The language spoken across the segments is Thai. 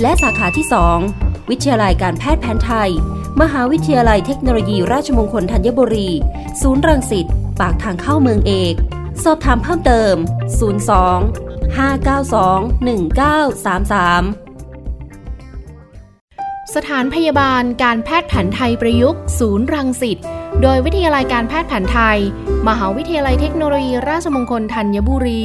และสาขาที่ 2 วิทยาลัยการแพทย์แผนไทย มหาวิทยาลัยเทคโนโลยีราชมงคลธัญบุรี ศูนย์รังสิต ปากทางเข้าเมืองเอก สอบถามเพิ่มเติม 02 592 1933 สถานพยาบาลการแพทย์แผนไทยประยุกต์ ศูนย์รังสิต โดยวิทยาลัยการแพทย์แผนไทย มหาวิทยาลัยเทคโนโลยีราชมงคลธัญบุรี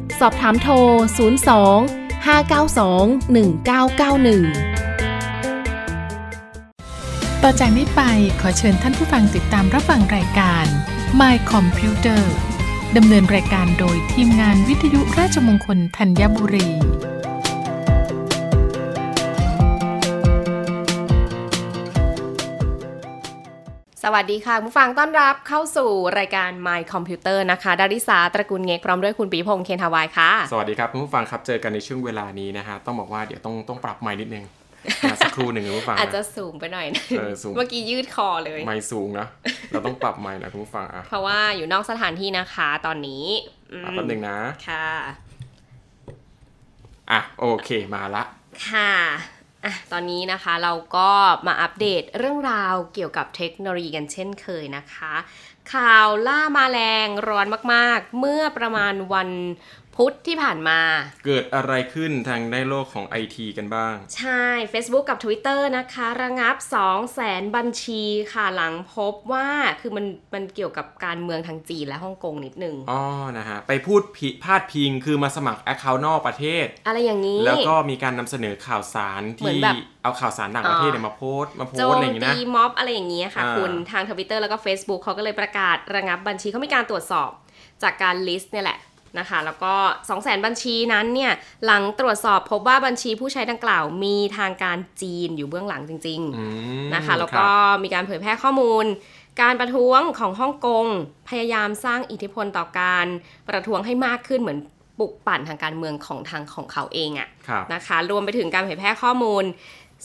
สอบถามโทร 02 592 1991 ต่อจากนี้ไปขอเชิญท่านผู้ฟังติดตามรับฟังรายการ My Computer ดำเนินรายการโดยทีมงานวิทยุราชมงคลธัญบุรี สวัสดีค่ะผู้ฟังต้อนรับเข้าสู่รายการ My Computer นะคะดาริสาตระกูลเงกพร้อมด้วยคุณปีพงษ์เคนทาวายค่ะ สวัสดีครับคุณผู้ฟังครับเจอกันในช่วงเวลานี้นะฮะต้องบอกว่าเดี๋ยวต้องต้องปรับไมค์นิดนึงนะสักครู่หนึ่งคุณผู้ฟังอาจจะนสูงไปหน่อยนะเออสูงเมื่อกี้ยืดคอเลยไมค์สูงนะเราต้องปรับไมค์นะคุณผู้ฟังอะเพราะว่าอยู่นอกสถานที่นะคะตอนนี้อืมอะแป๊บนึงนะค่ะอะโอเคมาละค่ะ อะตอนนี้นะคะเราก็มาอัปเดตเรื่องราวเกี่ยวกับเทคโนโลยีกันเช่นเคยนะคะ ข่าวล่ามาแรงร้อนมากๆ เมื่อประมาณวันพุธที่ผ่านมา เกิดอะไรขึ้นทางในโลกของไอทีกันบ้าง ใช่ Facebook กับ Twitter นะคะ ระงับ 2 0 0แสนบัญชีค่ะหลังพบว่าคือมันมันเกี่ยวกับการเมืองทางจีนและฮ่องกงนิดนึง อ๋อ นะฮะ ไปพูดผิพาดพิงคือมาสมัครแอคเคาท์นอกประเทศ อะไรอย่างนี้ แล้วก็มีการนำเสนอข่าวสารเหมือที่นแบบเอาข่าวสารต่างประเทศเนี่ยมาโพสต์มาโพสต์อะไรอย่างงี้โจนะมตีม็อบอะไรอย่างเงี้ยค่ะอ่าคุณทางทวิตเตอร์แล้วก็ Facebook เขาก็เลยประกาศระงับบัญชีเขามีการตรวจสอบจากการลิสต์เนี่ยแหละ นะคะ แล้วก็ 2 0 0แสนบัญชีนั้นเนี่ยหลังตรวจสอบพบว่าบัญชีผู้ใช้ดังกล่าวมีทางการจีนอยู่เบื้องหลังจริงอืมๆนะคะ แล้วครัก็บมีการเผยแพร่ข้อมูล การประท้วงของฮ่องกงพยายามสร้างอิทธิพลต่อการประท้วงให้มากขึ้นเหมือนปลุกปั่นทางการเมืองของทางของเขาเองอะครับนะคะ รวมไปถึงการเผยแพร่ข้อมูล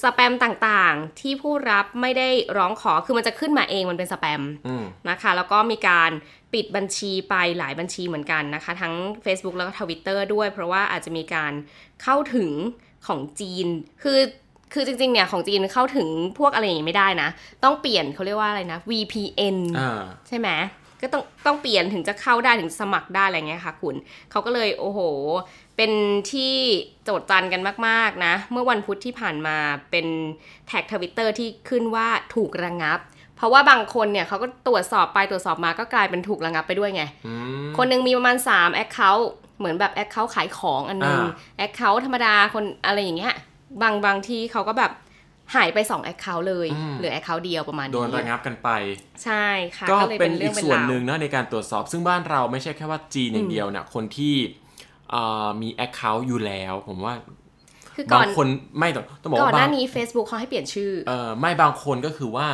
สแปมต่างๆ ที่ผู้รับไม่ได้ร้องขอคือมันจะขึ้นมาเองมันเป็นสแปมอืมนะคะ แล้วก็มีการปิดบัญชีไปหลายบัญชีเหมือนกันนะคะ ทั้ง Facebook แล้วก็ Twitter ด้วย เพราะว่าอาจจะมีการเข้าถึงของจีน คือคือจริงๆ เนี่ยของจีนเข้าถึงพวกอะไรอย่างนี้ไม่ได้นะ ต้องเปลี่ยนเขาเรียกว่าอะไรนะ VPN อ่าใช่ไหมก็ต้องต้องเปลี่ยนถึงจะเข้าได้ถึงสมัครได้อะไรเงี้ยค่ะ คุณเขาก็เลยโอ้โห เป็นที่โจทย์จันกันมาก ๆ นะ เมื่อวันพุธที่ผ่านมาเป็น tag ทวิตเตอร์ที่ขึ้นว่าถูกระงับ เพราะว่าบางคนเนี่ยเขาก็ตรวจสอบไปตรวจสอบมาก็กลายเป็นถูกระงับไปด้วยไงอืมคนหนึ่งมีประมาณ3 account เหมือนแบบ account ขายของอันนึงอ่า account ธรรมดาคนอะไรอย่างเงี้ยบางบางที่เขาก็แบบหายไป2แอคเคาท์เลยเหลือแอคเคาท์เดียวประมาณนี้โดนระงับกันไป ใช่ค่ะก็เลยเป็นเรื่อีงกเป็ส่วนราวหนึ่งนะในการตรวจสอบ ซึ่งบ้านเราไม่ใช่แค่ว่าจีนอย่างเดียวนะคนที่อ่า มีแอคเคาท์อยู่แล้ว ผมว่าคือก่บาองนคนไม่ต้องต้องบอกก่อนว่าหบาน้างนี้ Facebook เขาให้เปลี่ยนชื่อเออไม่บางคนก็คือว่า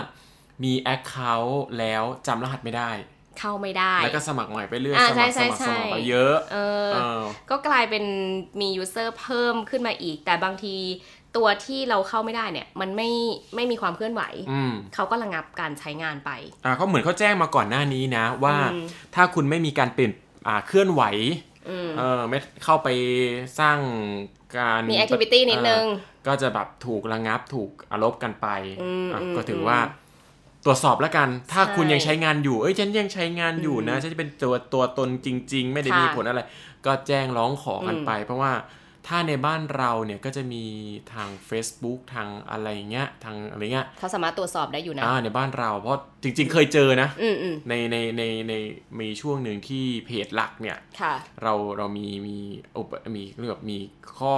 มีแอคเคาท์แล้วจำรหัสไม่ได้ เข้าไม่ได้ แล้วก็สมัครใหม่ไปเรื่อยอ่าสมัครใช่สมัครใช่สมัครใช่ไปเยอะเออเออก็กลายเป็นมียูเซอร์เพิ่มขึ้นมาอีก แต่บางทีตัวที่เราเข้าไม่ได้เนี่ย มันไม่ไม่มีความเคลื่อนไหวอืมเขาก็ระงับการใช้งานไปอ่าเขาเหมือนเขาแจ้งมาก่อนหน้านี้นะ ว่าอืมถ้าคุณไม่มีการเปลี่ยนอ่าเคลื่อนไหวอืม เออไม่เข้าไปสร้างการมี activity นิดนึงเออก็จะแบบถูกระงับถูกอลบกันไปอืมอะอืมก็ถือว่าตรวจสอบแล้วกัน ถ้าใช่คุณยังใช้งานอยู่ เอ้ยฉันยังใช้งานอยู่นะอืมฉันจะเป็นตัวตัวตนจริง ๆ ไม่ได้ค่ะมีผลอะไร ก็แจ้งร้องขอกันอืมไป เพราะว่า ถ้าในบ้านเราเนี่ยก็จะมีทาง Facebook ทางอะไรเงี้ยทางอะไรเงี้ยเขาสามารถตรวจสอบได้อยู่นะอ่าในบ้านเราเพราะจริง ๆ เคยเจอนะอืมอืมในในในในมีช่วงหนึ่งที่เพจหลักเนี่ยค่ะเราเรามีมีอุปมีเรียกว่ามีข้อ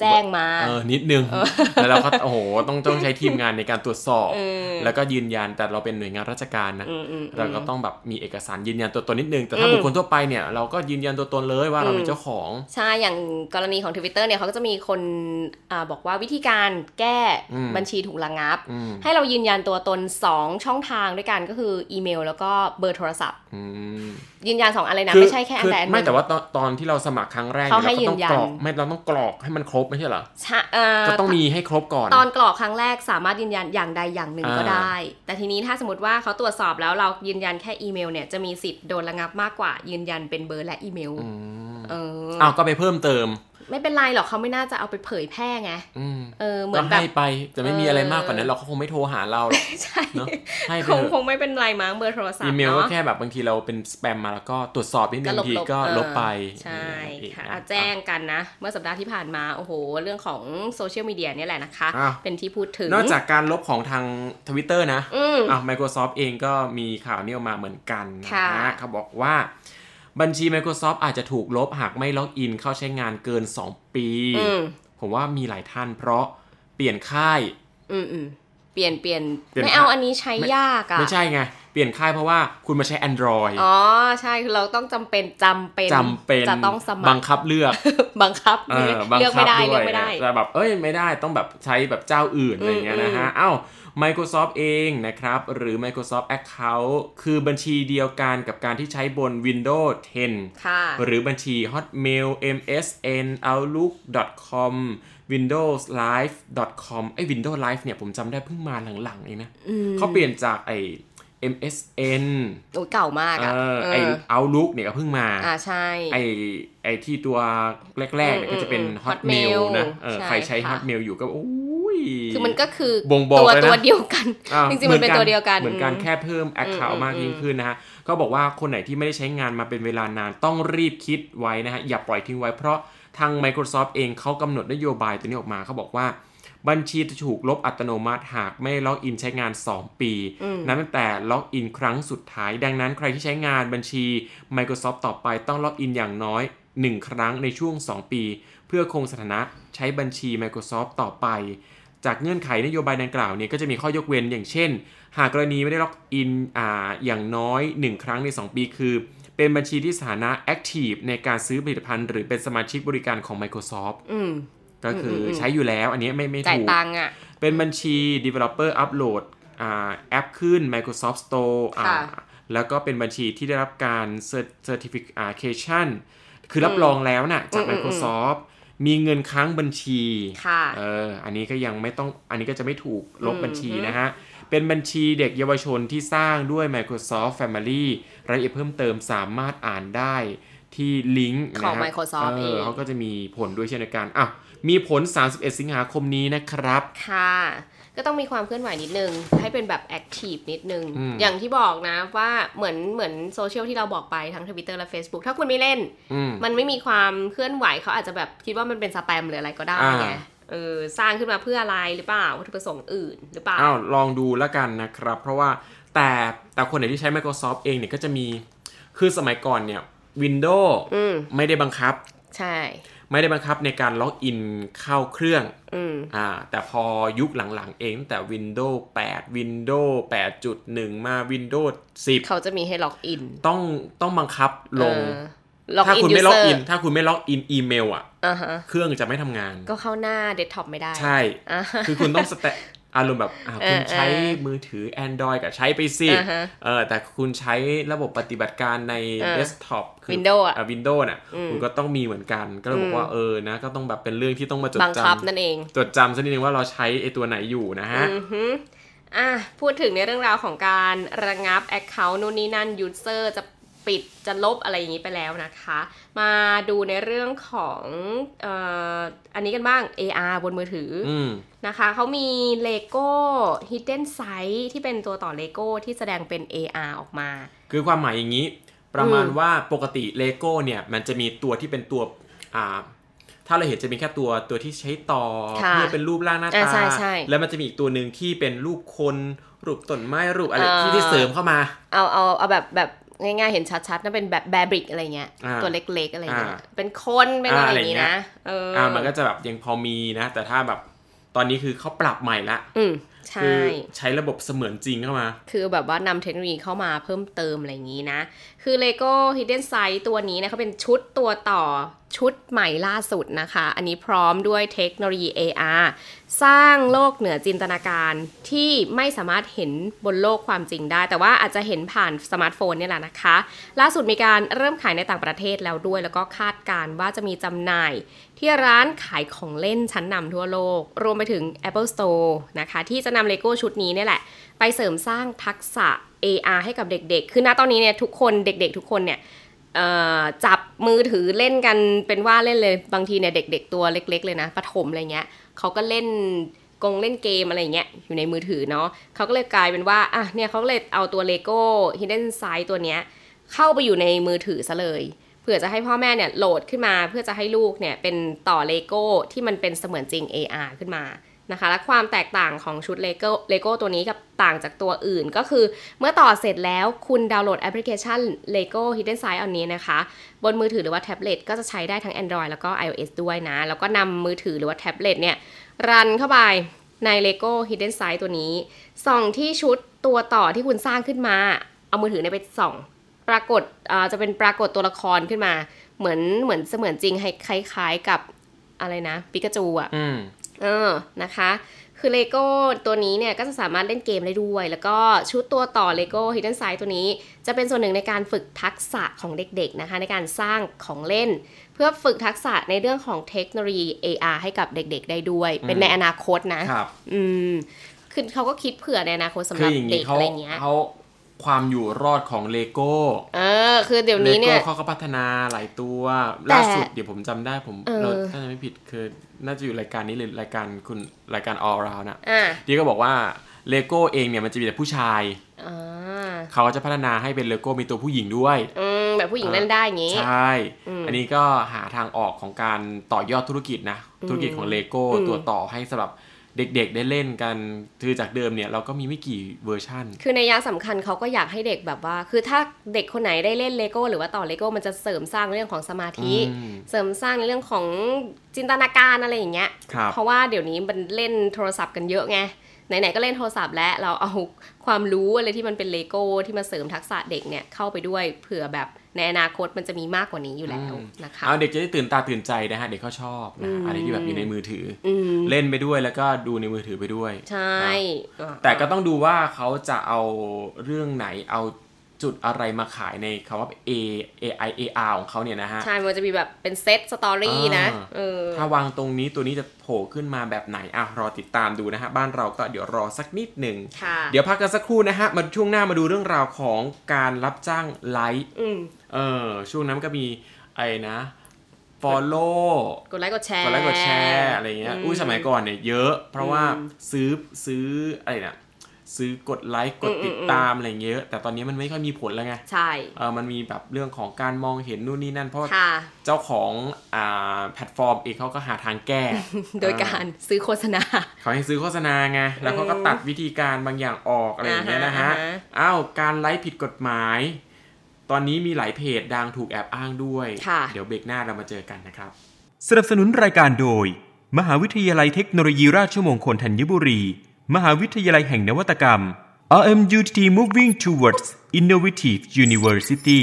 แจ้งมาเออนิดนึงแล้วเราก็โอ้โหต้องต้องใช้ทีมงานในการตรวจสอบเออแล้วก็ยืนยันแต่เราเป็นหน่วยงานราชการนะอืมอืมเราก็ต้องแบบมีเอกสารยืนยันตัวตนนิดนึง แต่ถ้าอืมบุคคลทั่วไปเนี่ยเราก็ยืนยันตัวตนเลยว่าเราอืมเป็นเจ้าของ ใช่อย่างกรณีของ Twitter เนี่ยเขาก็จะมีคนอาบอกว่าวิธีการแก้อืมบัญชีถูกระงับอืมให้เรายืนยันตัวตน 2 ช่องทางด้วยกันก็คืออีเมล แล้วก็เบอร์โทรศัพท์อืมยืนยัน2อะไรนะคือไม่ใช่แค่อันคือใดอันหไม่นึ่งแต่ว่าตอนตอนที่เราสมัครครั้งแรกเขาให้เราก็ต้องยืนยันกรอกไม่เราต้องกรอกให้มันครบไม่ใช่เหรอใช่เอ่อก็ต้องมีให้ครบก่อน ตอนกรอกครั้งแรกสามารถยืนยันอย่างใดอย่างหนึ่งก็อ่าได้ แต่ทีนี้ถ้าสมมติว่าเขาตรวจสอบแล้วเรายืนยันแค่อีเมลเนี่ยจะมีสิทธิ์โดนระงับมากกว่ายืนยันเป็นเบอร์และอีเมลอืมเอออ้าวก็ไปเพิ่มเติม ไม่เป็นไรหรอกเขาไม่น่าจะเอาไปเผยแพร่ไงอืมเออเหมืก็อนแบบให้ไปจะไม่มีอะไรมากกว่านั้นเราก็คงไม่โทรหาเราหรอกใช่เนอะให้ไปคงเถอะคงไม่เป็นไรมั้งเบอร์โทรศัพอีท์เมลก็เนาะแค่แบบบางทีเราเป็นสแปมมาแล้วก็ตรวจสอบนิดนึก็งลบทีๆก็เออลบไปใช่นี่ค่ะนเอาแจ้งกันนะ เมื่อสัปดาห์ที่ผ่านมาโอ้โห เรื่องของโซเชียลมีเดียเนี่ยแหละนะคะอ้าวเป็นที่พูดถึง นอกจากการลบของทาง Twitter นะอืมอะ Microsoft เองก็มีข่าวนี้ออกมาเหมือนกันนะค่ะฮะเขาบอกว่า บัญชี Microsoft อาจจะถูกลบหากไม่ล็อกอินเข้าใช้งานเกิน 2 ปีอืมผมว่ามีหลายท่านเพราะเปลี่ยนค่ายอืมอืม เปลี่ยนเปลี่ยนเปลี่ยนไม่เอาค่าอันนี้ใช้ไม่ยากอะไม่ใช่ไง เปลี่ยนค่ายเพราะว่าคุณมาใช้ Android อ๋อ ใช่คือเราต้องจำเป็นจำเป็นจำเป็นจะต้องสมับัคงรคับเลือกบังคับเออบังเลือกคัไม่บได้ด้เลืวอยกไม่ได้แต่แบบเอ้ยไม่ได้ต้องแบบใช้แบบเจ้าอื่นอะไรอย่างเงี้ยนะฮะเอ้า Microsoft เองนะครับ หรือ Microsoft Account คือบัญชีเดียวกันกับการที่ใช้บน Windows 10ค่ะหรือบัญชี Hotmail MSN Outlook.com Windows Live com ไอ้ Windows Live เนี่ยผมจำได้เพิ่งมาหลังๆเองนะเขาเปลี่ยนจากไอ้ MSN โอ้ยเก่ามากเออะอเอไอ้อ Outlook เนี่ยก็เพิ่งมาอ่าใช่ไอไอที่ตัวแรกๆเนี่ยอืมก็จะเป็นอืม Hotmail Hotmail นะเออใช่ใครใช้ค่ะ Hotmail อยู่ก็โอ้ยคือมันก็คือบ่งบอกตัวเลยนะตัวเดียวกันอ่าจริงๆมันเป็นตัวเดียวกัน เหมือนการอืมแค่เพิ่ม Account อืมมากยิ่งอืมขึ้นนะฮะก็บอกว่าคนไหนที่ไม่ได้ใช้งานมาเป็นเวลานานต้องรีบคิดไว้นะฮะอย่าปล่อยทิ้งไว้เพราะ ทาง Microsoft เองเขากำหนดนโยบายตัวนี้ออกมาเขาบอกว่า บัญชีจะถูกลบอัตโนมัติหากไม่ login ใช้งาน 2 ปี นับตั้งแต่ login ครั้งสุดท้าย ดังนั้นใครที่ใช้งานบัญชี Microsoft ต่อไปต้อง login อย่างน้อย 1 ครั้งในช่วง 2 ปี เพื่อคงสถานะใช้บัญชี Microsoft ต่อไปจากเงื่อนไขนโยบายดังกล่าวเนี่ยก็จะมีข้อยกเว้นอย่างเช่น หากกรณีไม่ได้ login อ่าอย่างน้อย 1 ครั้งใน 2 ปีคือ เป็นบัญชีที่สถานะ active ในการซื้อผลิตภัณฑ์ หรือเป็นสมาชิกบริการของ Microsoft อืมก็คืออมอืมใช้อยู่แล้วอันนี้ไม่ไม่จ่ายถูกตังค์อะเป็นบัญชี developer upload อ่าแอปขึ้น Microsoft Store อ่าค่ะแล้วก็เป็นบัญชีที่ได้รับการ cert- certification คือรับรองแล้วนะ่ะจากอืมอืมอืม Microsoft มีเงินค้างบัญชีค่ะเออ อันนี้ก็ยังไม่ต้อง อันนี้ก็จะไม่ถูกลบอืมบัญชีนะฮะ เป็นบัญชีเด็กเยาวชนที่สร้างด้วย Microsoft Family รายละเอียดเพิ่มเติมสามารถอ่านได้ที่ลิงก์ของนะฮะ Microsoft เอเอองเขาก็จะมีผลด้วยเช่นกันอะมีผล 31 สิงหาคมนี้นะครับ ค่ะ ก็ต้องมีความเคลื่อนไหวนิดนึง ให้เป็นแบบ active นิดนึงอืมอย่างที่บอกนะว่าเหมือนเหมือนโซเชียลที่เราบอกไปทั้งทวิตเตอร์และ Facebook ถ้าคุณไม่เล่นอืมมันไม่มีความเคลื่อนไหวเขาอาจจะแบบคิดว่ามันเป็นสแปมหรืออะไรก็ได้ไงอ่า เออสร้างขึ้นมาเพื่ออะไรหรือเปล่าวัตถุประสงค์อื่นหรือเปล่าอ้าวลองดูแล้วกันนะครับ เพราะว่าแต่แต่คนไหนที่ใช้ Microsoft เองเนี่ยก็จะมีคือสมัยก่อนเนี่ย Windows อืมไม่ได้บังคับ ใช่ ไม่ได้บังคับในการ login เข้าเครื่องอืมอ่าแต่พอยุคหลังๆเองตั้งแต่ Windows 8 Windows 8.1 มา Windows 10 เขาจะมีให้ login ต้องต้องบังคับลงเออ login user ถ้าคุณไม่ login ถ้าคุณไม่ login อีเมลอะอ่าฮะเครื่องจะไม่ทำงาน ก็เข้าหน้าเดสก์ท็อปไม่ได้ ใช่อ่าฮะคือคุณต้องสเตอารมณ์แบบอ่าเออคุณใช้เออมือถือ Android กับใช้ไปสิอ่าฮะเออแต่คุณใช้ระบบปฏิบัติการในเออ desktop Windows อะ Windows น่ะอืมคุณก็ต้องมีเหมือนกัน ก็เลยบอกว่าอืมเออนะ ก็ต้องแบบเป็นเรื่องที่ต้องมาจดบังคับจำนั่นเอง จดจำสักนิดนึงว่าเราใช้ไอตัวไหนอยู่นะฮะอือฮึอะพูดถึงในเรื่องราวของการระงับ account นู่นนี่นั่น user จะ ปิดจะลบอะไรอย่างนี้ไปแล้วนะคะ มาดูในเรื่องของเอ่ออันนี้กันบ้าง AR บนมือถือออืมนะคะเขามี Lego Hidden Sight ที่เป็นตัวต่อ Lego ที่แสดงเป็น AR ออกมา คือความหมายอย่างนี้ ประมาณอืมว่าปกติเลโก้เนี่ย มันจะมีตัวที่เป็นตัวอ่าถ้าเราเห็นจะมีแค่ตัวตัวที่ใช้ต่อค่ะเพื่อเป็นรูปร่างหน้าอ่าตาใช่ใช่แล้วมันจะมีอีกตัวหนึ่งที่เป็นรูปคน รูปต้นไม้รูปอะไรเอ่อที่ที่เสริมเข้ามา เอาเอาเอาแบบแบบ ง่ายๆเห็นชัดๆนั่นเป็นแบบแบบริกอะไรเงี้ยอ่าตัวเล็กๆอะไรเงี้ยอ่าเป็นคนเป็นอะไรอ่าอย่างงี้อะไรเงี้นะยเอออ่ามันก็จะแบบยังพอมีนะ แต่ถ้าแบบตอนนี้คือเขาปรับใหม่ละอืมคืใช่ใช้ระบบเสมือนจริงเข้ามา คือแบบว่านำเทคโนโลยีเข้ามาเพิ่มเติมอะไรอย่างนี้นะ คือ Lego Hidden Sight ตัวนี้นะเขาเป็นชุดตัวต่อชุดใหม่ล่าสุดนะคะ อันนี้พร้อมด้วยเทคโนโลยี AR สร้างโลกเหนือจินตนาการที่ไม่สามารถเห็นบนโลกความจริงได้ แต่ว่าอาจจะเห็นผ่านสมาร์ทโฟนนี่แหละนะคะ ล่าสุดมีการเริ่มขายในต่างประเทศแล้วด้วย แล้วก็คาดการณ์ว่าจะมีจำหน่าย ที่ร้านขายของเล่นชั้นนำทั่วโลก รวมไปถึง Apple Store นะคะ ที่จะนำเลโก้ชุดนี้นี่แหละ ไปเสริมสร้างทักษะ AR ให้กับเด็กๆ คือณตอนนี้เนี่ยทุกคนเด็ก ๆ ทุกคนเนี่ยจับมือถือเล่นกันเป็นว่าเล่นเลย บางทีเนี่ยเด็ก ๆ ตัวเล็ก ๆ เลยนะประถมอะไรเงี้ยเขาก็เล่นกงเล่นเกมอะไรเงี้ยอยู่ในมือถือเนาะเขาก็เลยกลายเป็นว่าอะเนี่ยเขาเลยเอาตัว Lego Hidden Sight ตัวเนี้ยเข้าไปอยู่ในมือถือซะเลยเพื่อจะให้พ่อแม่เนี่ยโหลดขึ้นมาเพื่อจะให้ลูกเนี่ยเป็นต่อเลโก้ที่มันเป็นเสมือนจริง AR ขึ้นมา นะคะ และความแตกต่างของชุดเลโก้เลโก้ตัวนี้กับต่างจากตัวอื่น ก็คือเมื่อต่อเสร็จแล้วคุณดาวน์โหลดแอปพลิเคชัน Lego Hidden Sight อันนี้นะคะ บนมือถือหรือว่าแท็บเล็ตก็จะใช้ได้ทั้ง Android แล้วก็ iOS ด้วยนะ แล้วก็นำมือถือหรือว่าแท็บเล็ตเนี่ยรันเข้าไปใน Lego Hidden Sight ตัวนี้ ส่องที่ชุดตัวต่อที่คุณสร้างขึ้นมา เอามือถือเนี่ยไปส่อง ปรากฏจะเป็นปรากฏตัวละครขึ้นมา เหมือนเหมือนเสมือนจริงให้คล้ายๆกับอะไรนะปิกาจูอะ เออนะคะ คือเลโก้ตัวนี้เนี่ยก็จะสามารถเล่นเกมได้ด้วย แล้วก็ชุดตัวต่อ Lego Hidden Side ตัวนี้ จะเป็นส่วนหนึ่งในการฝึกทักษะของเด็กๆนะคะ ในการสร้างของเล่น เพื่อฝึกทักษะในเรื่องของเทคโนโลยี AR ให้กับเด็กๆได้ด้วย เป็นในอนาคตนะครับ อืมคือเขาก็คิดเผื่อในอนาคตสำหคือรับอย่างเด็นี้กเขาอะไรเงี้ยเขา ความอยู่รอดของเลโก้เออคือเดี๋ยวเลนี้เนี่โก้ยเขาก็พัฒนาหลายตัวแต่ล่าสุดเดี๋ยวผมจำได้ผมเออเราถ้าจะไม่ผิดคือน่าจะอยู่รายการนี้หรือรายการคุณรายการ all round นะอ่าที่ก็บอกว่าเลโก้เองเนี่ยมันจะมีแต่ผู้ชายอ่าเขาก็จะพัฒนาให้เป็นเลโก้มีตัวผู้หญิงด้วยอืมแบบผู้หญิงเล่นได้อย่างงี้ใช่อืมอันนี้ก็หาทางออกของการต่อยอดธุรกิจนะ ธุรกิจของเลโก้อืมตัวต่อให้สำหรับ เด็กๆได้เล่นกันคือจากเดิมเนี่ยเราก็มีไม่กี่เวอร์ชั่นคือนัยยะสำคัญเขาก็อยากให้เด็กแบบว่า คือถ้าเด็กคนไหนได้เล่นเลโก้หรือว่าต่อเลโก้มันจะเสริมสร้างเรื่องของสมาธิอืมเสริมสร้างในเรื่องของจินตนาการอะไรอย่างเงี้ยครับเพราะว่าเดี๋ยวนี้มันเล่นโทรศัพท์กันเยอะไง ไหนๆก็เล่นโทรศัพท์แล้วเราเอาความรู้อะไรที่มันเป็นเลโก้ที่มาเสริมทักษะเด็กเนี่ยเข้าไปด้วยเผื่อแบบในอนาคตมันจะมีมากกว่านี้อยู่แล้วนะคะเอาเด็กจะได้ตื่นตาตื่นใจนะฮะเด็กเขาชอบนะอืมอะไรที่แบบอยู่ในมือถือออืมเล่นไปด้วยแล้วก็ดูในมือถือไปด้วย ใช่อะแต่ก็ต้องดูว่าเขาจะเอาเรื่องไหนเอา จุดอะไรมาขายในคำว่า A A I A R ของเขาเนี่ยนะฮะ ใช่ มันจะมีแบบเป็นเซตสตอรี่นะอ่าเออถ้าวางตรงนี้ตัวนี้จะโผล่ขึ้นมาแบบไหน อะ รอติดตามดูนะฮะ บ้านเราก็เดี๋ยวรอสักนิดหนึ่งค่ะเดี๋ยวพักกันสักครู่นะฮะ มาช่วงหน้ามาดูเรื่องราวของการรับจ้างไลฟ์อืมเออ ช่วงนั้นก็มีไอ้นะ follow กดไลค์กดแชร์ กดไลค์กดแชร์อะไรเงี้ย อุ้ยสมัยก่อนเนี่ยเยอะ เพราะว่าอืมซื้อซื้ออะไรนะ ซื้อกดไลค์กดอืมติดอืมตามอะไรเงี้ยแต่ตอนนี้มันไม่ค่อยมีผลแล้วไงใช่เออมันมีแบบเรื่องของการมองเห็นนู่นนี่นั่น เพราะว่าค่ะเจ้าของอ่าแพลตฟอร์มเองเขาก็หาทางแก้ โดยการซื้อโฆษณาเขาให้ซื้อโฆษณาไงแล้วเขาก็ตัดวิธีการบางอย่างออกอะไรอย่างเงี้ยนะฮะอ่าฮะอ้าวการไลฟ์ผิดกฎหมาย ตอนนี้มีหลายเพจดังถูกแอบอ้างด้วยค่ะเดี๋ยวเบรกหน้าเรามาเจอกันนะครับ สนับสนุนรายการโดย มหาวิทยาลัยเทคโนโลยีราชมงคลธัญบุรี มหาวิทยาลัยแห่งนวัตกรรม RMUTT Moving Towards Innovative University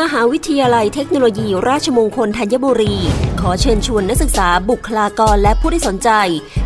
มหาวิทยาลัยเทคโนโลยีราชมงคลธัญบุรี ขอเชิญชวนนักศึกษาบุคลากรและผู้ที่สนใจ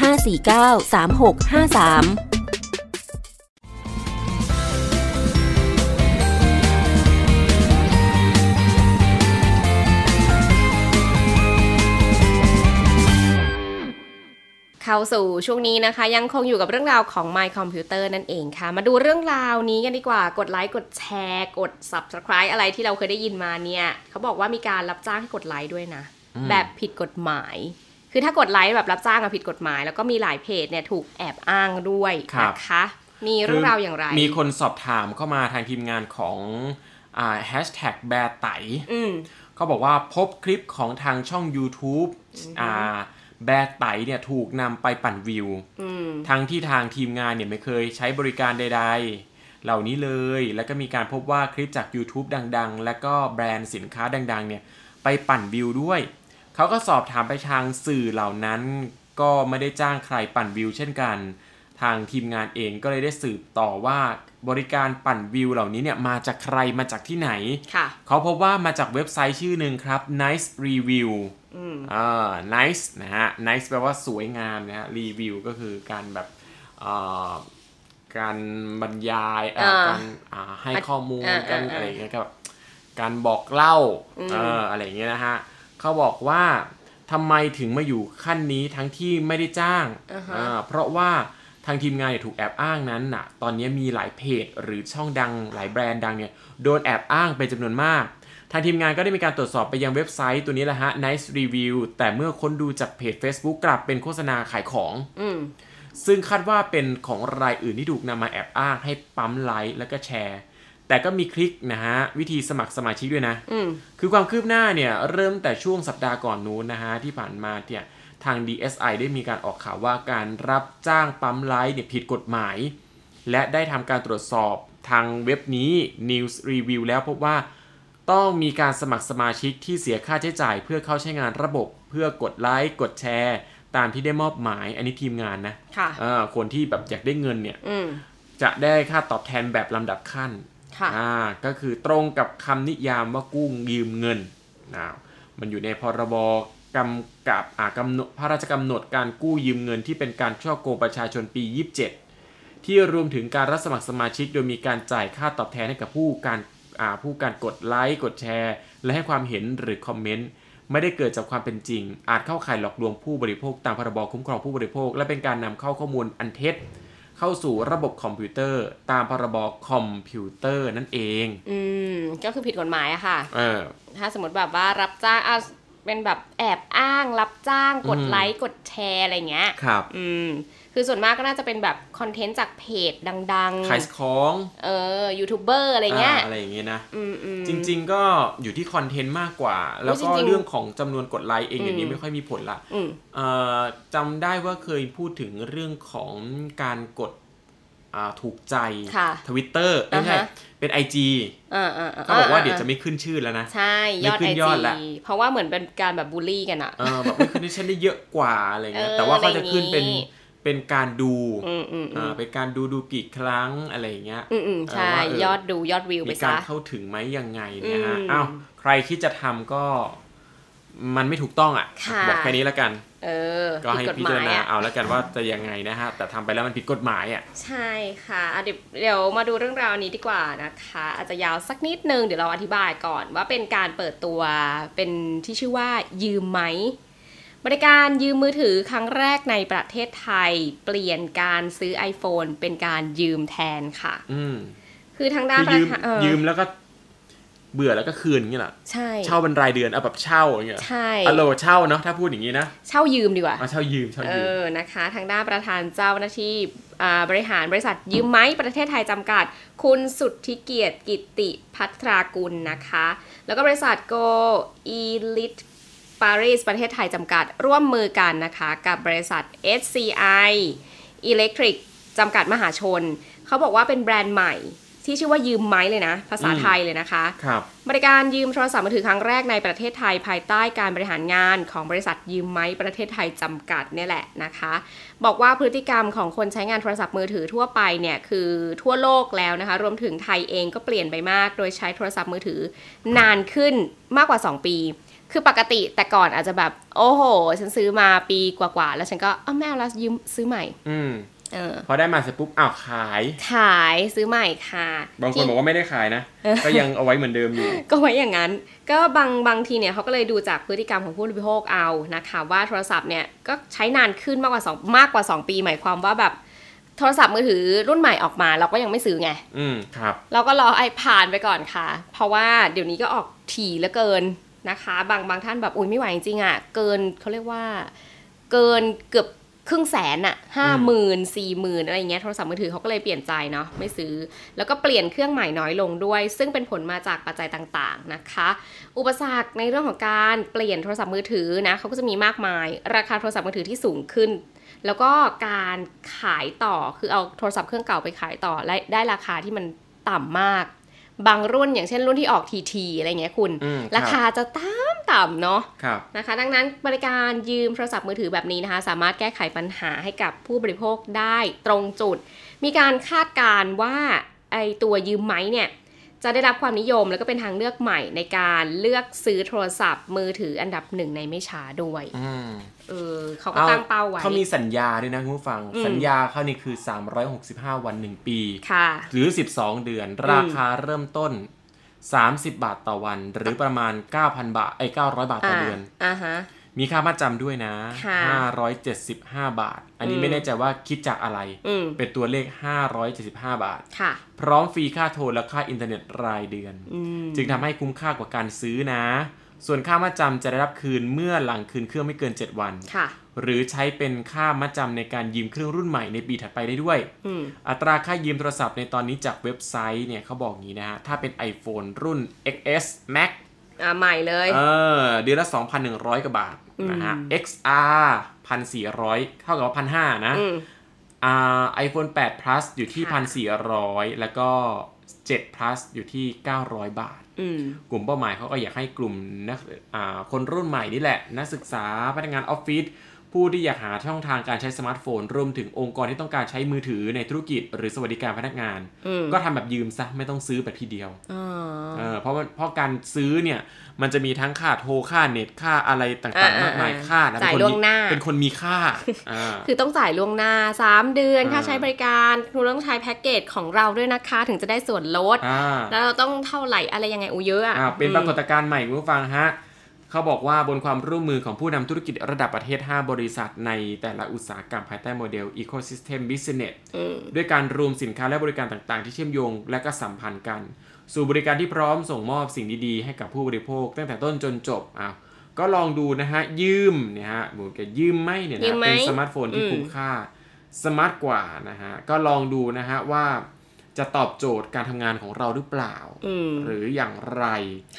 549 3653เข้าสู่ช่วงนี้นะคะยังคงอยู่กับเรื่องราวของ My Computer นั่นเองค่ะ มาดูเรื่องราวนี้กันดีกว่ากดไลค์กดแชร์ กด Subscribe อะไรที่เราเคยได้ยินมาเนี่ย เขาบอกว่ามีการรับจ้างให้กดไลค์ด้วยนะอืมแบบผิดกฎหมาย คือถ้ากดไลค์แบบรับจ้างอะผิดกฎหมาย แล้วก็มีหลายเพจเนี่ยถูกแอบอ้างด้วยครับนะคะ มีเรื่องราวอย่างไร มีคนสอบถามเข้ามาทางทีมงานของอ่าแฮชแท็กแบร์ไตอืมเขาบอกว่าพบคลิปของทางช่อง YouTube อ่าแบร์ไตเนี่ยถูกนำไปปั่นวิวอืมทั้งที่ทางทีมงานเนี่ยไม่เคยใช้บริการใด ๆ เหล่านี้เลย แล้วก็มีการพบว่าคลิปจาก YouTube ดัง ๆ และก็แบรนด์สินค้าดัง ๆ เนี่ยไปปั่นวิวด้วย เขาก็สอบถามไปทางสื่อเหล่านั้น ก็ไม่ได้จ้างใครปั่นวิวเช่นกัน ทางทีมงานเองก็เลยได้สืบต่อว่าบริการปั่นวิวเหล่านี้เนี่ยมาจากใครมาจากที่ไหนค่ะเขาพบว่ามาจากเว็บไซต์ชื่อหนึ่งครับ Nice Review อืมอ่า nice นะฮะ nice แปลว่าสวยงามนะฮะ review ก็คือการแบบอ่าการบรรยายเอ่ออ่าการอ่าให้ข้อมูลอ่ากันอ่าอะไรอย่างเงี้ยกับการบอกเล่าอืมเอออะไรอย่างเงี้ยนะฮะ เขาบอกว่าทำไมถึงมาอยู่ขั้นนี้ทั้งที่ไม่ได้จ้างอ่าฮะอ่าเพราะว่าทางทีมงานเนี่ยถูกแอบอ้างนั้นน่ะ ตอนนี้มีหลายเพจหรือช่องดังหลายแบรนด์ดังเนี่ยโดนแอบอ้างเป็นจำนวนมาก ทางทีมงานก็ได้มีการตรวจสอบไปยังเว็บไซต์ตัวนี้แหละฮะ Nice Review แต่เมื่อค้นดูจากเพจ Facebook กลับเป็นโฆษณาขายของอืมซึ่งคาดว่าเป็นของรายอื่นที่ถูกนำมาแอบอ้างให้ปั๊มไลค์แล้วก็แชร์ แต่ก็มีคลิกนะฮะวิธีสมัครสมาชิกด้วยนะอืมคือความคืบหน้าเนี่ยเริ่มแต่ช่วงสัปดาห์ก่อนนู้นนะฮะที่ผ่านมาเนี่ยทาง DSI ได้มีการออกข่าวว่าการรับจ้างปั๊มไลค์เนี่ยผิดกฎหมาย และได้ทำการตรวจสอบทางเว็บนี้ News Review แล้วพบว่าต้องมีการสมัครสมาชิกที่เสียค่าใช้จ่าย เพื่อเข้าใช้งานระบบ เพื่อกดไลค์กดแชร์ ตามที่ได้มอบหมาย อันนี้ทีมงานนะค่ะอ่าคนที่แบบอยากได้เงินเนี่ยอืมจะได้ค่าตอบแทนแบบลำดับขั้นค่ะ อ่าก็คือตรงกับคำนิยามว่ากู้ยืมเงินนะมันอยู่ในพรบกำกับอ่ากำหนดพระราชกำหนดการกู้ยืมเงินที่เป็นการช่อโกงประชาชนปี 27 ที่รวมถึงการรับสมัครสมาชิกโดยมีการจ่ายค่าตอบแทนให้กับผู้การอ่าผู้การกดไลค์กดแชร์ และให้ความเห็นหรือคอมเมนต์ไม่ได้เกิดจากความเป็นจริง อาจเข้าข่ายหลอกลวงผู้บริโภคตามพรบคุ้มครองผู้บริโภค และเป็นการนำเข้าข้อมูลอันเท็จ เข้าสู่ระบบคอมพิวเตอร์ ตามพรบคอมพิวเตอร์นั่นเอง อืม ก็คือผิดกฎหมายอะค่ะ เออ ถ้าสมมติแบบว่ารับจ้างอะเป็นแบบแอบอ้าง รับจ้างกดอืมไลค์กดแชร์อะไรเงี้ย ครับ อืม คือส่วนมากก็น่าจะเป็นแบบคอนเทนต์จากเพจดังขายของๆเออยูทูบเบอร์อะไรเงี้ยาอะไรอย่างเงี้ยนะอืมอืมจริง ๆ ก็อยู่ที่คอนเทนต์มากกว่า แล้วก็จริงๆเรื่องของจำนวนกดไลค์เองเดี๋ยวนี้อืมไม่ค่อยมีผลละอืมเอ่อจำได้ว่าเคยพูดถึงเรื่องของการกดอ่าถูกใจค่ะทวิตเตอร์ไม่ใช่อ่าฮะเป็น IG อ่าอ่าเขาบอกว่าเดี๋ยวจะไม่ขึ้นชื่อแล้วนะ ใช่ ยอดไม่ขึ้ไอนยอจีดละเพราะว่าเหมือนเป็นการแบบบูลลี่กันอะเออแบบไม่ขึ้นให้ฉันได้เยอะกว่าอะไรเงี้ยเออแต่ว่าเขาจะขึ้นเป็น อะไรอย่างงี้เป็นการดูอืมอืมอือ่ามเป็นการดูดูกี่ครั้งอะไรอย่างเงี้ยอืมอืมใช่เออว่าเออยอดดูยอดวิวไปมีการซะเข้าถึงไหมยังไงเนี่ยฮะอืมอ้าวใครคิดจะทำก็ มันไม่ถูกต้องอะค่ะบอกแค่นี้แล้วกัน เออ ก็ให้ผิดกฎพิหจารมายณาอะเอาแล้วกันว่าจะยังไงนะฮะ แต่ทำไปแล้วมันผิดกฎหมายอะ ใช่ค่ะอะเดี๋ยวเดี๋ยวมาดูเรื่องราวนี้ดีกว่านะคะ อาจจะยาวสักนิดนึงเดี๋ยวเราอธิบายก่อนว่าเป็นการเปิดตัวเป็นที่ชื่อว่ายืมไหม บริการยืมมือถือครั้งแรกในประเทศไทย เปลี่ยนการซื้อ iPhone เป็นการยืมแทนค่ะ อืมคือทางด้านคือยืมประธานเออยืมแล้วก็เบื่อแล้วก็คืนอย่างเงี้ยเหรอใช่ เช่าเป็นรายเดือนเอาแบบเช่าอย่างเงี้ยใช่อารมณ์เช่าเนาะถ้าพูดอย่างงี้นะเช่ายืมดีกว่า เอาเช่ายืมเช่าเอยืม อ นะคะ ทางด้านประธานเจ้าหน้าที่อ่าบริหารบริษัทยืมไหมประเทศไทยจำกัด คุณสุทธิเกียรติกิติพัทรากุลนะคะ แล้วก็บริษัท Go Elite Paris ประเทศไทยจำกัดร่วมมือกันนะคะ กับบริษัท SCI Electric จำกัดมหาชน เขาบอกว่าเป็นแบรนด์ใหม่ที่ชื่อว่ายืมไหมเลยนะ ภาษาอืมไทยเลยนะคะครับบริการยืมโทรศัพท์มือถือครั้งแรกในประเทศไทย ภายใต้การบริหารงานของบริษัทยืมไหมประเทศไทยจำกัดเนี่ยแหละนะคะ บอกว่าพฤติกรรมของคนใช้งานโทรศัพท์มือถือทั่วไปเนี่ยคือทั่วโลกแล้วนะคะ รวมถึงไทยเองก็เปลี่ยนไปมาก โดยใช้โทรศัพท์มือถือนานขึ้นมากกว่า 2 ปี คือปกติแต่ก่อนอาจจะแบบ โอ้โห ฉันซื้อมาปีกว่าๆ แล้วฉันก็เอ้าไม่เอาแล้วยืมซื้อใหม่ อืมเออพอได้มาเสร็จปุ๊บอ้าวขาย ขายซื้อใหม่ค่ะ บางคนที่บอกว่าไม่ได้ขายนะ ก็ยังเอาไว้เหมือนเดิมอยู่ ก็ไว้อย่างนั้น ก็บางบางทีเนี่ยเขาก็เลยดูจากพฤติกรรมของผู้บริโภคเอานะคะ ว่าโทรศัพท์เนี่ยก็ใช้นานขึ้นมากกว่า2มากกว่า 2 ปีหมายความว่าแบบโทรศัพท์มือถือรุ่นใหม่ออกมาเราก็ยังไม่ซื้อไง อืมครับ เราก็รอไอ้ผ่านไปก่อนค่ะ เพราะว่าเดี๋ยวนี้ก็ออกถี่เหลือเกิน นะคะ บางบางท่านแบบอุ้ยไม่ไหวจริงๆอะเกินเขาเรียกว่าเกินเกือบครึ่งแสนอะห้าหมื่นสี่หมื่นอะไรอย่างเงี้ยโทรศัพท์มือถือเขาก็เลยเปลี่ยนใจเนาะไม่ซื้อ แล้วก็เปลี่ยนเครื่องใหม่น้อยลงด้วย ซึ่งเป็นผลมาจากปัจจัยต่างๆนะคะ อุปสรรคในเรื่องของการเปลี่ยนโทรศัพท์มือถือนะเขาก็จะมีมากมาย ราคาโทรศัพท์มือถือที่สูงขึ้น แล้วก็การขายต่อคือเอาโทรศัพท์เครื่องเก่าไปขายต่อและได้ราคาที่มันต่ำมาก บางรุ่นอย่างเช่นรุ่นที่ออกทีทีอะไรเงี้ยคุณอืมครับราคาจะต่ำต่ำๆเนาะครับนะคะ ดังนั้นบริการยืมโทรศัพท์มือถือแบบนี้นะคะ สามารถแก้ไขปัญหาให้กับผู้บริโภคได้ตรงจุด มีการคาดการณ์ว่าไอตัวยืมไหมเนี่ย จะได้รับความนิยมแล้วก็เป็นทางเลือกใหม่ในการเลือกซื้อโทรศัพท์ มือถืออันดับหนึ่งในไม่ช้าด้วยอืมเออเขาก็ตั้งเป้าไว้เขามีสัญญาด้วยนะคุณผู้ฟังอืมสัญญาเขานี่คือ 365 วัน 1 ปีค่ะ หรือ 12 เดือน ราคาเริ่มต้น 30 บาทต่อวัน หรือประมาณ 9,000 บาทไอ้ย900 บาทต่อเดือนอ่าฮะ มีค่ามัดจำด้วยนะค่ะ575 บาท อันนี้อืมไม่แน่ใจว่าคิดจากอะไรอืมเป็นตัวเลข 575 บาทค่ะพร้อมฟรีค่าโทรและค่าอินเทอร์เน็ตรายเดือนอืมจึงทำให้คุ้มค่ากว่าการซื้อนะ ส่วนค่ามัดจำจะได้รับคืนเมื่อหลังคืนเครื่องไม่เกิน 7 วันค่ะหรือใช้เป็นค่ามัดจำในการยืมเครื่องรุ่นใหม่ในปีถัดไปได้ด้วยอืมอัตราค่ายืมโทรศัพท์ในตอนนี้จากเว็บไซต์เนี่ยเขาบอกงี้นะฮะ ถ้าเป็น iPhone รุ่น XS Max อ่าใหม่เลย เออเดือนละ 2,100 กว่าบาทนะฮะ XR 1,400 เท่ากับว่า1,500 นะอืมอ่า iPhone 8 Plus อยู่ที่ค่ะ1,400 แล้วก็ 7 Plus อยู่ที่ 900 บาทอืมกลุ่มเป้าหมายเขาก็อยากให้กลุ่มนักอ่าคนรุ่นใหม่นี่แหละ นักศึกษาพนักงานออฟฟิศ ผู้ที่อยากหาช่องทางการใช้สมาร์ทโฟน รวมถึงองค์กรที่ต้องการใช้มือถือในธุรกิจ หรือสวัสดิการพนักงานอืมก็ทำแบบยืมซะไม่ต้องซื้อแบบทีเดียวอ๋อเออเพราะว่าเพราะการซื้อเนี่ยมันจะมีทั้งค่าโทรค่าเน็ตค่าอะไรต่างๆมากมายค่านะจ่ายเป็นคนล่วงมีหน้าเป็นคนมีค่าอ่า คือต้องจ่ายล่วงหน้า 3 เดือนอ่าค่าใช้บริการคุณต้องใช้แพ็กเกจของเราด้วยนะคะ ถึงจะได้ส่วนลดอ่าแล้วเราต้องเท่าไหร่อะไรยังไงอูเยอะอะอ่าเป็นปรากฏอืมการณ์ใหม่คุณผู้ฟังฮะ เขาบอกว่าบนความร่วมมือของผู้นำธุรกิจระดับประเทศ 5 บริษัทในแต่ละอุตสาหกรรมภายใต้โมเดล Ecosystem Business อืมด้วยการรวมสินค้าและบริการต่างๆ ที่เชื่อมโยงและก็สัมพันธ์กัน สู่บริการที่พร้อมส่งมอบสิ่งดีๆ ให้กับผู้บริโภค ตั้งแต่ต้นจนจบอ้าวก็ลองดูนะฮะ ยืมเนี่ยฮะหมูแกยืมไหมเนี่ยยืนะมไหมเป็นสมาร์ทโฟนที่อืมคุ้มค่าสมาร์ทกว่านะฮะก็ลองดูนะฮะว่า จะตอบโจทย์การทำงานของเราหรือเปล่าอืมหรืออย่างไร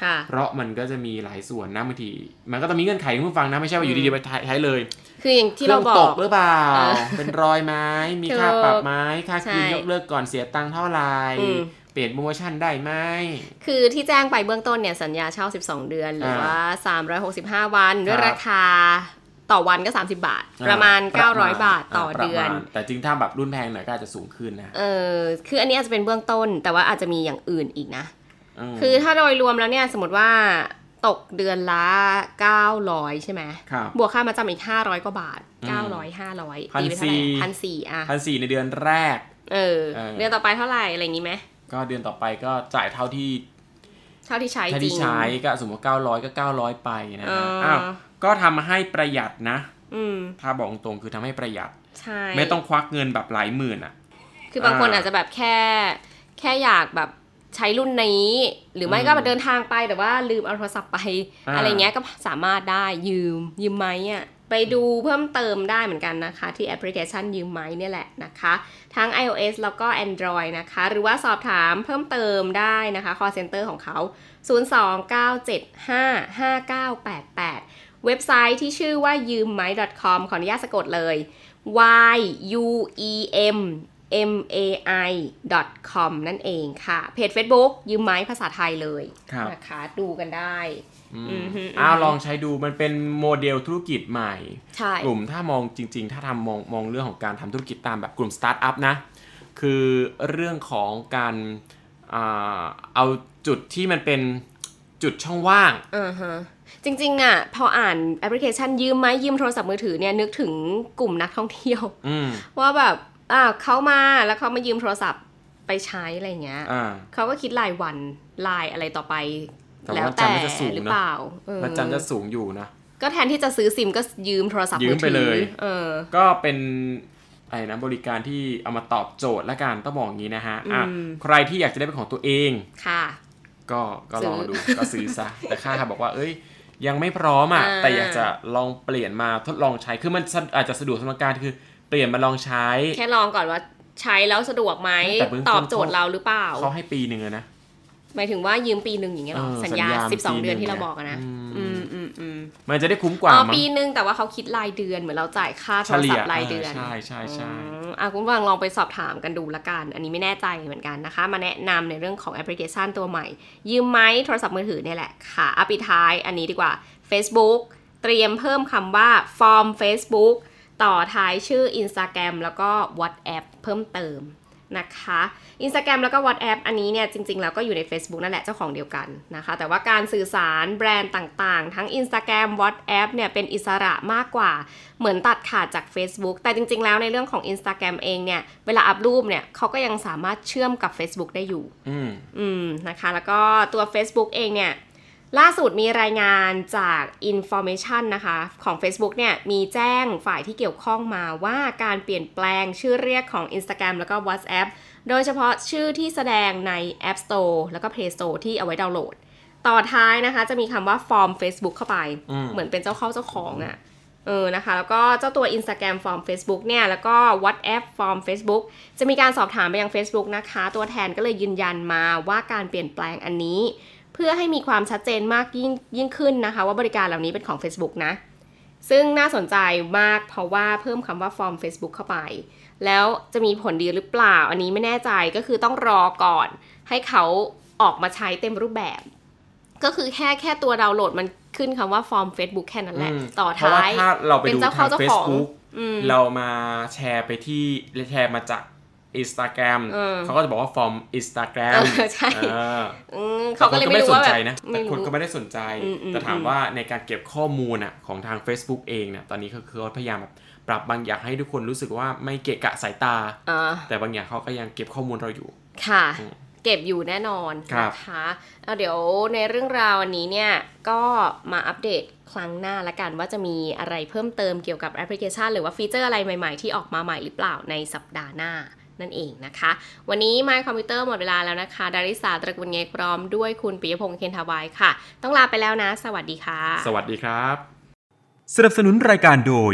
ค่ะเพราะมันก็จะมีหลายส่วนนะบางที มันก็ต้องมีเงื่อนไขคุณผู้ฟังนะ ไม่ใช่ว่าอยู่ดีๆไปใช้เลย คืออย่างที่เราบคอรื่กงตกหรือเปล่าเออเป็นรอยไหม้มีค่าถูกปรับไหม้ค่าคืนใช่ยกเลิกก่อนเสียตังค์เท่าไหร่อืมเปลี่ยนโปรโมชั่นได้ไหม คือที่แจ้งไปเบื้องต้นเนี่ยสัญญาเช่า 12 เดือน หรืออ่าว่า 365 วันด้วยครับราคา ต่อวันก็ 30 บาท ประมาณประมาณ900 บาทต่อประเดือนมาณแต่จริงถ้าแบบรุ่นแพงหน่อยก็อาจจะสูงขึ้นนะเออคืออันนี้อาจจะเป็นเบื้องต้น แต่ว่าอาจจะมีอย่างอื่นอีกนะมคือถ้าโดยรวมแล้วเนี่ยสมมติว่าตกเดือนละ 900 ใช่ไหมครับบวกค่ามาจำอีก 500 กว่าบาทอืม900 500ตีไปเท่าไหร่1,400พันสี่อะพันสี่ในเดือนแรกเออเออ เดือนต่อไปเท่าไหร่อะไรอย่างงี้ไหมก็เดือนต่อไปก็จ่ายเท่าที่ เท่าที่ใช้เท่าจริที่งใช้ก็สมมติ900 ก็ 900 ไปนะเอฮะออ้อ้าว ก็ทำให้ประหยัดนะ อืมถ้าบอกตรงๆคือทำให้ประหยัดใช่ไม่ต้องควักเงินแบบหลายหมื่นอะ คือบางคนอ่าอาจจะแบบแค่ แค่อยากแบบใช้รุ่นนี้ หรือไม่ก็อืมแบบเดินทางไปแต่ว่าลืมเอาโทรศัพท์ไปอ่าอะไรเงี้ยก็สามารถได้ยืมยืมไหมอะไปดูเพิ่มเติมได้เหมือนกันนะคะ ที่แอปพลิเคชันยืมไหมเนี่ยแหละนะคะ ทั้ง iOS แล้วก็ Android นะคะ หรือว่าสอบถามเพิ่มเติมได้นะคะ call center ของเขา 029755988 เว็บไซต์ที่ชื่อว่ายืมไหม .com ขออนุญาตสะกดเลย y u e m m a i com นั่นเองค่ะ เพจ Facebook ยืมไหมภาษาไทยเลยครับนะคะดูกันได้อืมฮึอ้าวลองใช้ดูมันเป็นโมเดลธุรกิจใหม่ใช่กลุ่มถ้ามองจริง ๆ ถ้าทำมองมองเรื่องของการทำธุรกิจตามแบบกลุ่มสตาร์ทอัพนะ คือเรื่องของการอ่าเอาจุดที่มันเป็นจุดช่องว่างอ่าฮะ จริงๆอะพออ่านแอปพลิเคชันยืมไหมยืมโทรศัพท์มือถือเนี่ยนึกถึงกลุ่มนักท่องเที่ยวอืมว่าแบบอ่าเขามาแล้วเขามายืมโทรศัพท์ไปใช้อะไรเงี้ยอ่าเขาก็คิดรายวันรายอะไรต่อไปแต่แล้วว่าแต่จำน่าจะสูงนะหรือเปล่าเออมันจันจะสูงอยู่นะก็แทนที่จะซื้อซิมก็ยืมโทรศัพท์ยืมไปอถือเลยเออก็เป็นไอ้นะบริการที่เอามาตอบโจทย์และกันต้องบอกอย่างนี้นะฮะอะอืมใครที่อยากจะได้เป็นของตัวเองค่ะ ก็ก็ลองซื้อดูก็ซื้อซะแต่ข้าบอกว่า เอ้ย ยังไม่พร้อมอะอ่าแต่อยากจะลองเปลี่ยนมาทดลองใช้คือมันสะอาจจะสะดวกสำหรับการคือเปลี่ยนมาลองใช้ แค่ลองก่อนว่าใช้แล้วสะดวกไหมแต่เบื้องต้นตอบโจทย์เราหรือเปล่าเขาให้ปีหนึ่งอะนะ หมายถึงว่ายืมปีหนึ่งอย่างเงี้ยหรอเออสัญญาสัญญาสิบสองปีเดือนหนึ่งที่เราเนี่ยบอกอะนะอืมอืมอืมอืมมันจะได้คุ้มกว่าอ๋อมั้งปีหนึ่งแต่ว่าเขาคิดรายเดือนเหมือนเราจ่ายค่าโทเฉรลี่ศัยพท์รายเดือน ใช่ใช่ใช่อืมอะคุณฟังลองไปสอบถามกันดูละกัน อันนี้ไม่แน่ใจเหมือนกันนะคะ มาแนะนำในเรื่องของแอปพลิเคชันตัวใหม่ ยืมไหมโทรศัพท์มือถือเนี่ยแหละค่ะอะปิดท้ายอันนี้ดีกว่า Facebook เตรียมเพิ่มคำว่า form Facebook ต่อท้ายชื่อ Instagram แล้วก็ WhatsApp เพิ่มเติม นะคะ Instagram แล้วก็ WhatsApp อันนี้เนี่ยจริงๆ แล้วก็อยู่ใน Facebook นั่นแหละเจ้าของเดียวกันนะคะ แต่ว่าการสื่อสารแบรนด์ต่างๆ ทั้ง Instagram WhatsApp เนี่ยเป็นอิสระมากกว่า เหมือนตัดขาดจาก Facebook แต่จริงๆ แล้วในเรื่องของ Instagram เองเนี่ยเวลาอัพรูปเนี่ยเขาก็ยังสามารถเชื่อมกับ Facebook ได้อยู่ อืมอืมนะคะ แล้วก็ตัว Facebook เองเนี่ย ล่าสุดมีรายงานจาก Information นะคะของ Facebook เนี่ยมีแจ้งฝ่ายที่เกี่ยวข้องมาว่าการเปลี่ยนแปลงชื่อเรียกของ Instagram แล้วก็ WhatsApp โดยเฉพาะชื่อที่แสดงใน App Store แล้วก็ Play Store ที่เอาไว้ดาวน์โหลด ต่อท้ายนะคะจะมีคำว่า Form Facebook เข้าไปอืมเหมือนเป็นเจ้าเข้าเจ้าของอะ่ะเออนะคะ แล้วก็เจ้าตัว Instagram Form Facebook เนี่ย แล้วก็ WhatsApp Form Facebook จะมีการสอบถามไปยัง Facebook นะคะ ตัวแทนก็เลยยืนยันมาว่าการเปลี่ยนแปลงอันนี้ เพื่อให้มีความชัดเจนมากยิ่งยิ่งขึ้นนะคะ ว่าบริการเหล่านี้เป็นของ Facebook นะ ซึ่งน่าสนใจมากเพราะว่าเพิ่มคำว่า Form Facebook เข้าไป แล้วจะมีผลดีหรือเปล่า อันนี้ไม่แน่ใจก็คือต้องรอก่อน ให้เขาออกมาใช้เต็มรูปแบบ ก็คือแค่แค่ตัวดาวน์โหลดมันขึ้นคำว่าฟอร์ม Facebook แค่นั้นแหละอืมต่อเพราะว่าท้ายถ้าเราไปเป็นดูเจ้าทาเข้างเจ้าของ Facebook อืมเรามาแชร์ไปที่แชร์มาจาก Instagram เออเขาก็จะบอกว่า from Instagram เออใช่เอออืมเขาก็เลยไม่รู้ว่าแต่คนก็ไม่ได้สนใจแบบนะไม่แต่คนรู้ก็ไม่ได้สนใจอืมอืมแต่ถามอืมว่าในการเก็บข้อมูลอะของทาง Facebook เองเนี่ยตอนนี้ก็คือเขาพยายามแบบปรับบางอย่างให้ทุกคนรู้สึกว่าไม่เกะกะสายตาอ่าแต่บางอย่างเขาก็ยังเก็บข้อมูลเราอยู่ ค่ะอืมเก็บอยู่แน่นอนครับนะคะเอาเดี๋ยวในเรื่องราวอันนี้เนี่ยก็มาอัปเดตครั้งหน้าละกันว่าจะมีอะไรเพิ่มเติมเกี่ยวกับแอปพลิเคชัน หรือว่าฟีเจอร์อะไรใหม่ ๆ ที่ออกมาใหม่หรือเปล่าในสัปดาห์หน้า นั่นเองนะคะ วันนี้ My Computer หมดเวลาแล้วนะคะ ดาริสาตระกูลเงยพร้อมด้วยคุณปิยพงษ์เคนทาวายค่ะ ต้องลาไปแล้วนะ สวัสดีค่ะ สวัสดีครับ สนับสนุนรายการโดย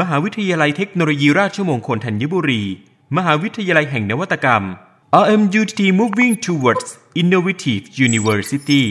มหาวิทยาลัยเทคโนโลยีราชมงคลธัญบุรี มหาวิทยาลัยแห่งนวัตกรรม RMUTT Moving Towards Innovative University